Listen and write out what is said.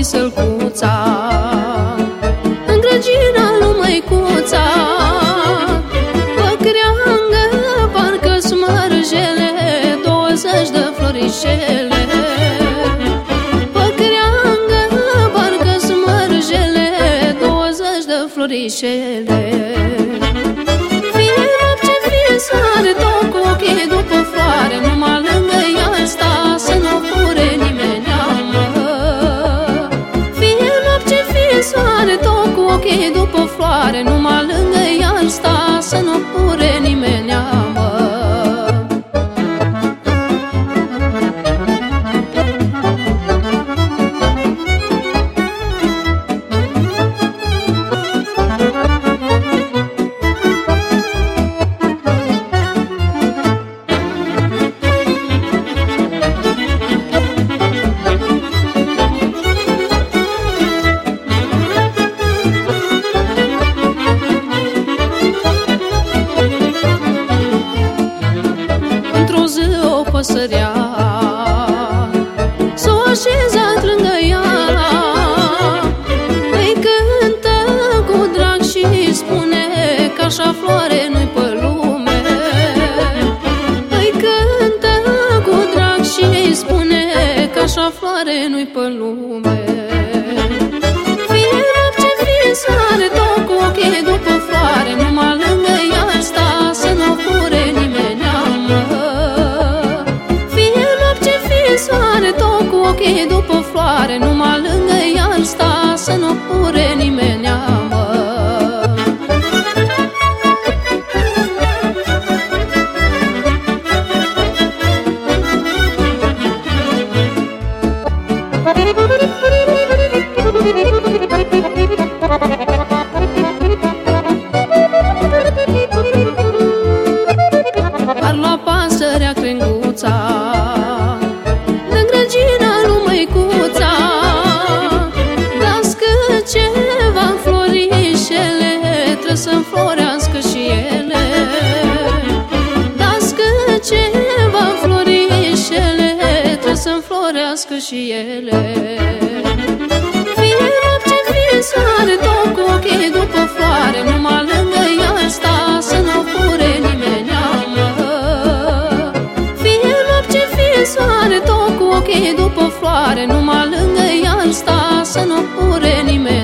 sălcuța În grăgina lui măicuța. Păcreangă parcă smărjele Douăzeci de florișele. Păcreangă parcă smărjele Douăzeci de florișele. Fie noapte, fie soare Tot cu ochii după floare Numai floare Numai o păsărea S-o așezat lângă ea Îi cântă cu drag și spune Că așa floare nu-i pe lume. Îi cântă cu drag și spune Că așa floare nu-i pe lume Numai lângă ea sta Să nu fure și ele. Fie noapte, fie soare Tot cu ochii după floare Numai lângă ea sta Să nu fure nimeni mă. Fie noapte, fie soare Tot cu ochii după floare Numai lângă ea sta Să nu fure nimeni